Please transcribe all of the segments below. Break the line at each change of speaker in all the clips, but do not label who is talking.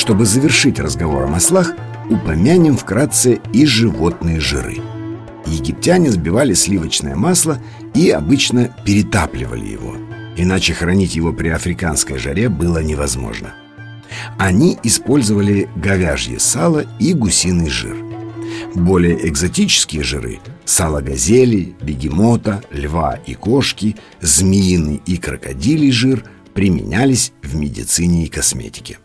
Чтобы завершить разговор о маслах, упомянем вкратце и животные жиры. Египтяне сбивали сливочное масло и обычно перетапливали его, иначе хранить его при африканской жаре было невозможно. Они использовали говяжье сало и гусиный жир. Более экзотические жиры – сало газели, бегемота, льва и кошки, змеиный и крокодилий жир – применялись в медицине и косметике.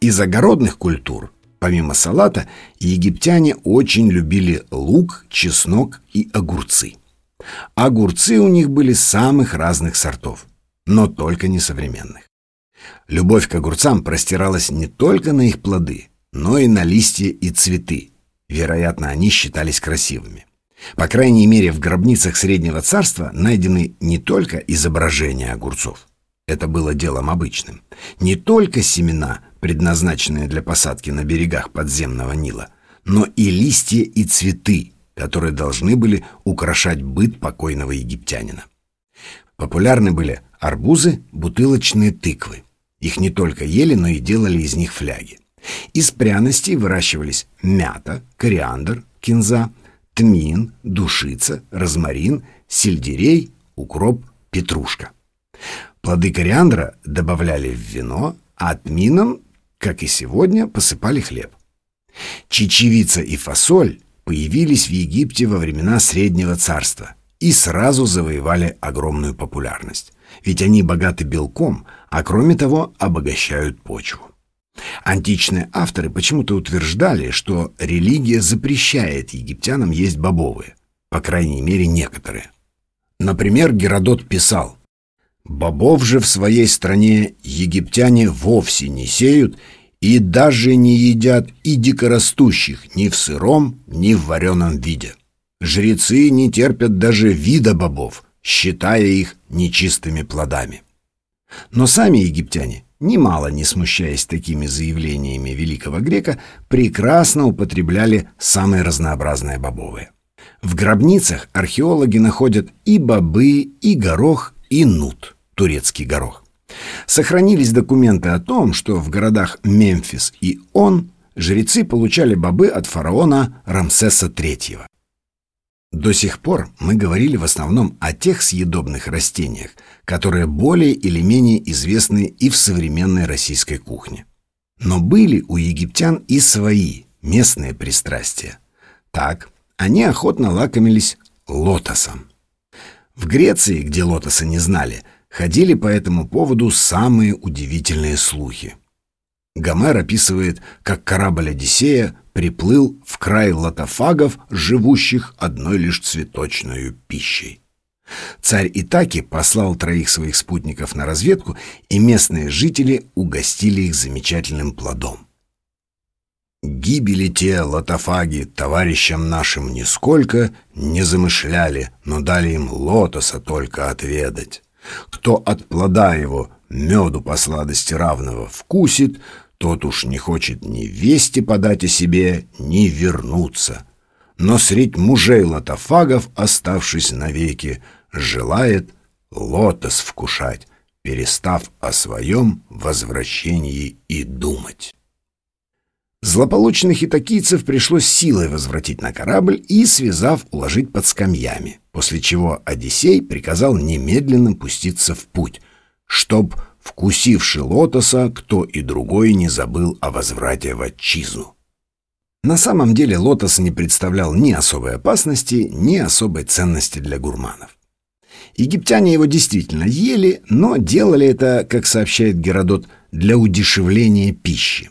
Из огородных культур, помимо салата, египтяне очень любили лук, чеснок и огурцы. Огурцы у них были самых разных сортов, но только не современных. Любовь к огурцам простиралась не только на их плоды, но и на листья и цветы. Вероятно, они считались красивыми. По крайней мере, в гробницах Среднего Царства найдены не только изображения огурцов. Это было делом обычным. Не только семена, предназначенные для посадки на берегах подземного Нила, но и листья и цветы, которые должны были украшать быт покойного египтянина. Популярны были арбузы, бутылочные тыквы. Их не только ели, но и делали из них фляги. Из пряностей выращивались мята, кориандр, кинза, тмин, душица, розмарин, сельдерей, укроп, петрушка. Плоды кориандра добавляли в вино, а тмином, как и сегодня, посыпали хлеб. Чечевица и фасоль появились в Египте во времена Среднего Царства и сразу завоевали огромную популярность, ведь они богаты белком, а кроме того обогащают почву. Античные авторы почему-то утверждали, что религия запрещает египтянам есть бобовые, по крайней мере некоторые. Например, Геродот писал Бобов же в своей стране египтяне вовсе не сеют и даже не едят и дикорастущих ни в сыром, ни в вареном виде. Жрецы не терпят даже вида бобов, считая их нечистыми плодами. Но сами египтяне, немало не смущаясь такими заявлениями великого грека, прекрасно употребляли самые разнообразные бобовые. В гробницах археологи находят и бобы, и горох, и нут турецкий горох. Сохранились документы о том, что в городах Мемфис и Он жрецы получали бобы от фараона Рамсеса III. До сих пор мы говорили в основном о тех съедобных растениях, которые более или менее известны и в современной российской кухне. Но были у египтян и свои местные пристрастия. Так, они охотно лакомились лотосом. В Греции, где лотоса не знали – ходили по этому поводу самые удивительные слухи. Гомер описывает, как корабль Одиссея приплыл в край лотофагов, живущих одной лишь цветочной пищей. Царь Итаки послал троих своих спутников на разведку, и местные жители угостили их замечательным плодом. Гибели те лотофаги товарищам нашим нисколько не замышляли, но дали им лотоса только отведать. Кто от плода его меду по сладости равного вкусит, тот уж не хочет ни вести подать о себе, ни вернуться. Но средь мужей лотофагов, оставшись навеки, желает лотос вкушать, перестав о своем возвращении и думать. Злополучных итакийцев пришлось силой возвратить на корабль и, связав, уложить под скамьями, после чего Одиссей приказал немедленно пуститься в путь, чтоб, вкусивши лотоса, кто и другой не забыл о возврате в отчизну. На самом деле лотос не представлял ни особой опасности, ни особой ценности для гурманов. Египтяне его действительно ели, но делали это, как сообщает Геродот, для удешевления пищи.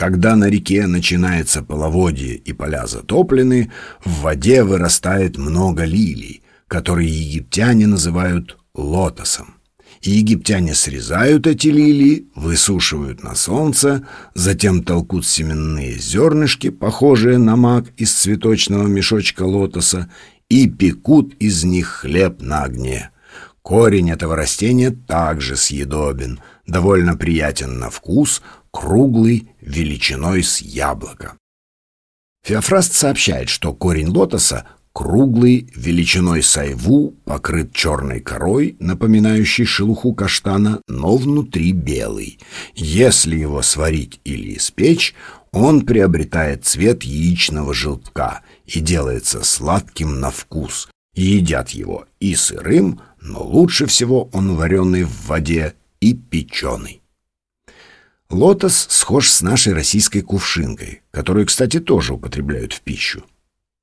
Когда на реке начинается половодье и поля затоплены, в воде вырастает много лилий, которые египтяне называют лотосом. И египтяне срезают эти лилии, высушивают на солнце, затем толкут семенные зернышки, похожие на мак из цветочного мешочка лотоса, и пекут из них хлеб на огне. Корень этого растения также съедобен, довольно приятен на вкус, круглый, величиной с яблоко. Феофраст сообщает, что корень лотоса круглый, величиной сайву, покрыт черной корой, напоминающей шелуху каштана, но внутри белый. Если его сварить или испечь, он приобретает цвет яичного желтка и делается сладким на вкус. Едят его и сырым, но лучше всего он вареный в воде и печеный. Лотос схож с нашей российской кувшинкой, которую, кстати, тоже употребляют в пищу.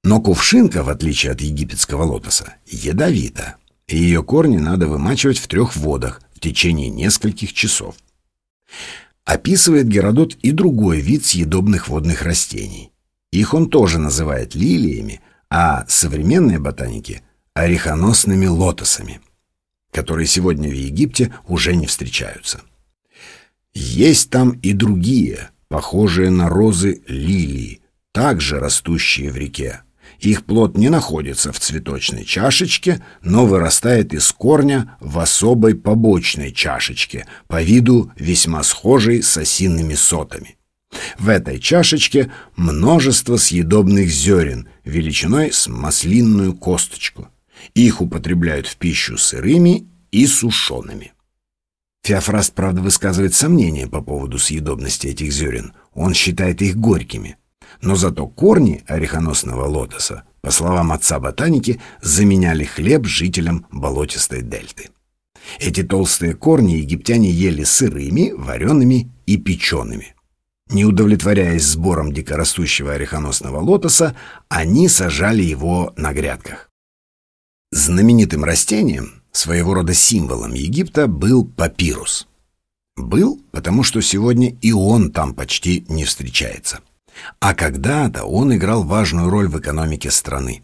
Но кувшинка, в отличие от египетского лотоса, ядовита, и ее корни надо вымачивать в трех водах в течение нескольких часов. Описывает Геродот и другой вид съедобных водных растений. Их он тоже называет лилиями, а современные ботаники – орехоносными лотосами, которые сегодня в Египте уже не встречаются. Есть там и другие, похожие на розы лилии, также растущие в реке. Их плод не находится в цветочной чашечке, но вырастает из корня в особой побочной чашечке, по виду весьма схожей с осинными сотами. В этой чашечке множество съедобных зерен, величиной с маслинную косточку. Их употребляют в пищу сырыми и сушеными. Феофраст, правда, высказывает сомнения по поводу съедобности этих зерен. Он считает их горькими. Но зато корни орехоносного лотоса, по словам отца ботаники, заменяли хлеб жителям болотистой дельты. Эти толстые корни египтяне ели сырыми, вареными и печеными. Не удовлетворяясь сбором дикорастущего орехоносного лотоса, они сажали его на грядках. Знаменитым растением, Своего рода символом Египта был папирус. Был, потому что сегодня и он там почти не встречается. А когда-то он играл важную роль в экономике страны.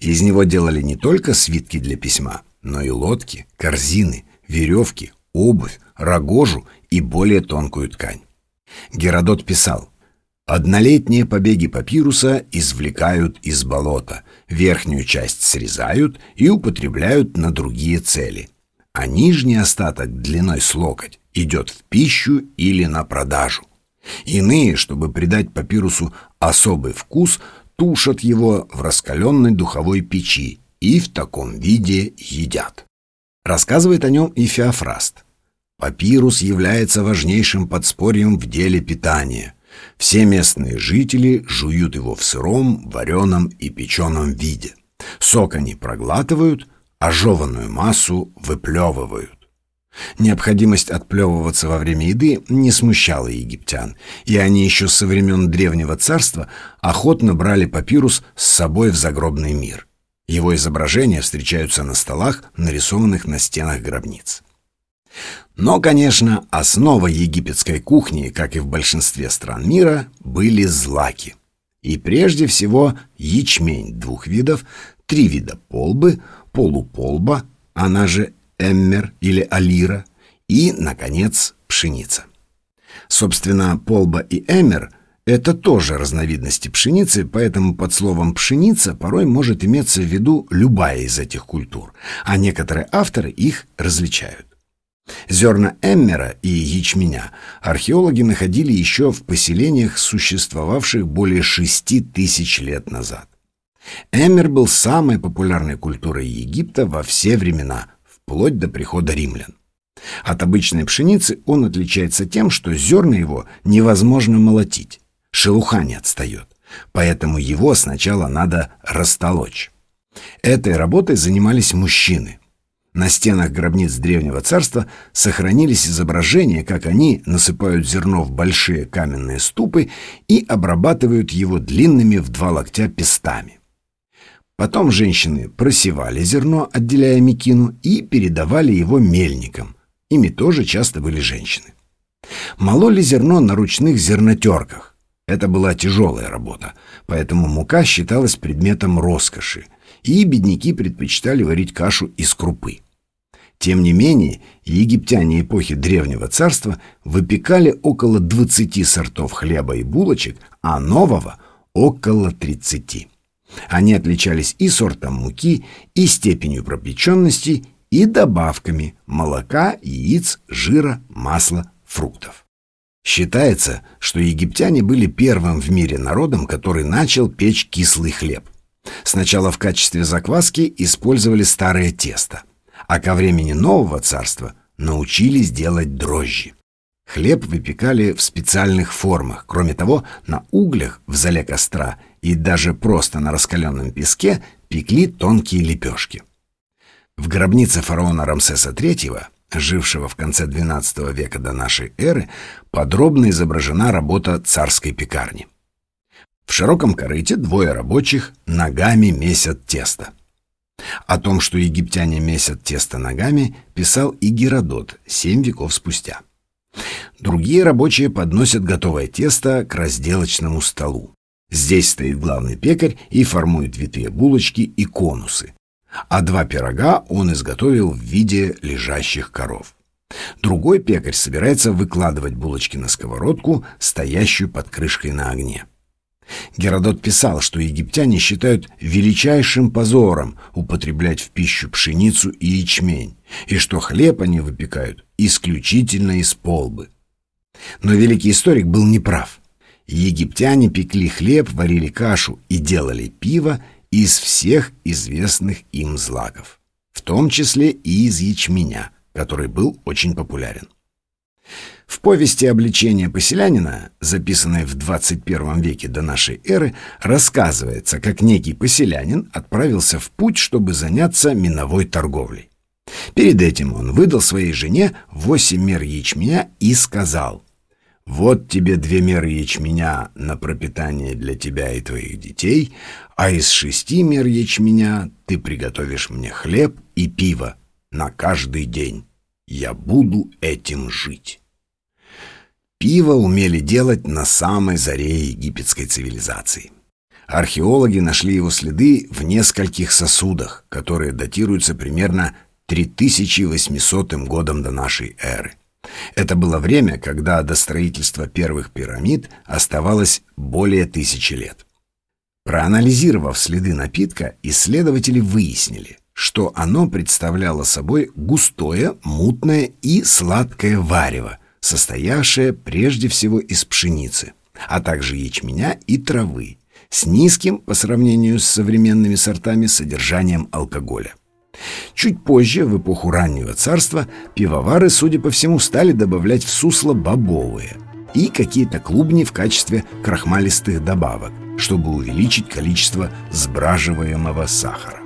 Из него делали не только свитки для письма, но и лодки, корзины, веревки, обувь, рогожу и более тонкую ткань. Геродот писал, Однолетние побеги папируса извлекают из болота, верхнюю часть срезают и употребляют на другие цели, а нижний остаток длиной с локоть идет в пищу или на продажу. Иные, чтобы придать папирусу особый вкус, тушат его в раскаленной духовой печи и в таком виде едят. Рассказывает о нем и Феофраст. Папирус является важнейшим подспорьем в деле питания – все местные жители жуют его в сыром, вареном и печеном виде. Сок они проглатывают, а жеванную массу выплевывают. Необходимость отплевываться во время еды не смущала египтян, и они еще со времен Древнего Царства охотно брали папирус с собой в загробный мир. Его изображения встречаются на столах, нарисованных на стенах гробниц. Но, конечно, основа египетской кухни, как и в большинстве стран мира, были злаки. И прежде всего ячмень двух видов, три вида полбы, полуполба, она же эммер или алира, и, наконец, пшеница. Собственно, полба и эммер – это тоже разновидности пшеницы, поэтому под словом «пшеница» порой может иметься в виду любая из этих культур, а некоторые авторы их различают. Зерна эммера и ячменя археологи находили еще в поселениях, существовавших более шести тысяч лет назад. Эммер был самой популярной культурой Египта во все времена, вплоть до прихода римлян. От обычной пшеницы он отличается тем, что зерна его невозможно молотить, шелуха не отстает, поэтому его сначала надо растолочь. Этой работой занимались мужчины – на стенах гробниц Древнего Царства сохранились изображения, как они насыпают зерно в большие каменные ступы и обрабатывают его длинными в два локтя пестами. Потом женщины просевали зерно, отделяя мекину, и передавали его мельникам. Ими тоже часто были женщины. Мололи зерно на ручных зернотерках. Это была тяжелая работа, поэтому мука считалась предметом роскоши, и бедняки предпочитали варить кашу из крупы. Тем не менее, египтяне эпохи Древнего Царства выпекали около 20 сортов хлеба и булочек, а нового – около 30. Они отличались и сортом муки, и степенью пропеченности, и добавками молока, яиц, жира, масла, фруктов. Считается, что египтяне были первым в мире народом, который начал печь кислый хлеб. Сначала в качестве закваски использовали старое тесто, а ко времени нового царства научились делать дрожжи. Хлеб выпекали в специальных формах. Кроме того, на углях в зале костра и даже просто на раскаленном песке пекли тонкие лепешки. В гробнице фараона Рамсеса III, жившего в конце XII века до нашей эры, подробно изображена работа царской пекарни. В широком корыте двое рабочих ногами месят тесто. О том, что египтяне месят тесто ногами, писал и Геродот семь веков спустя. Другие рабочие подносят готовое тесто к разделочному столу. Здесь стоит главный пекарь и формует витые булочки и конусы. А два пирога он изготовил в виде лежащих коров. Другой пекарь собирается выкладывать булочки на сковородку, стоящую под крышкой на огне. Геродот писал, что египтяне считают величайшим позором употреблять в пищу пшеницу и ячмень, и что хлеб они выпекают исключительно из полбы. Но великий историк был неправ. Египтяне пекли хлеб, варили кашу и делали пиво из всех известных им злаков, в том числе и из ячменя, который был очень популярен. В повести «Обличение поселянина», записанной в 21 веке до нашей эры, рассказывается, как некий поселянин отправился в путь, чтобы заняться миновой торговлей. Перед этим он выдал своей жене восемь мер ячменя и сказал «Вот тебе две меры ячменя на пропитание для тебя и твоих детей, а из шести мер ячменя ты приготовишь мне хлеб и пиво на каждый день. Я буду этим жить». Пиво умели делать на самой заре египетской цивилизации. Археологи нашли его следы в нескольких сосудах, которые датируются примерно 3800 годом до нашей эры. Это было время, когда до строительства первых пирамид оставалось более тысячи лет. Проанализировав следы напитка, исследователи выяснили, что оно представляло собой густое, мутное и сладкое варево, состоявшая прежде всего из пшеницы, а также ячменя и травы, с низким по сравнению с современными сортами содержанием алкоголя. Чуть позже, в эпоху раннего царства, пивовары, судя по всему, стали добавлять в сусло бобовые и какие-то клубни в качестве крахмалистых добавок, чтобы увеличить количество сбраживаемого сахара.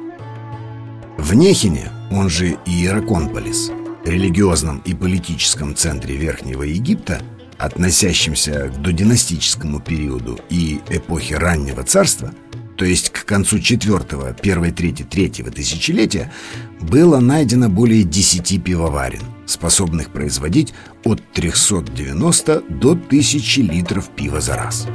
В Нехине, он же Иераконполис, религиозном и политическом центре Верхнего Египта, относящемся к додинастическому периоду и эпохе раннего царства, то есть к концу четвертого, первой трети третьего тысячелетия, было найдено более 10 пивоварен, способных производить от 390 до 1000 литров пива за раз.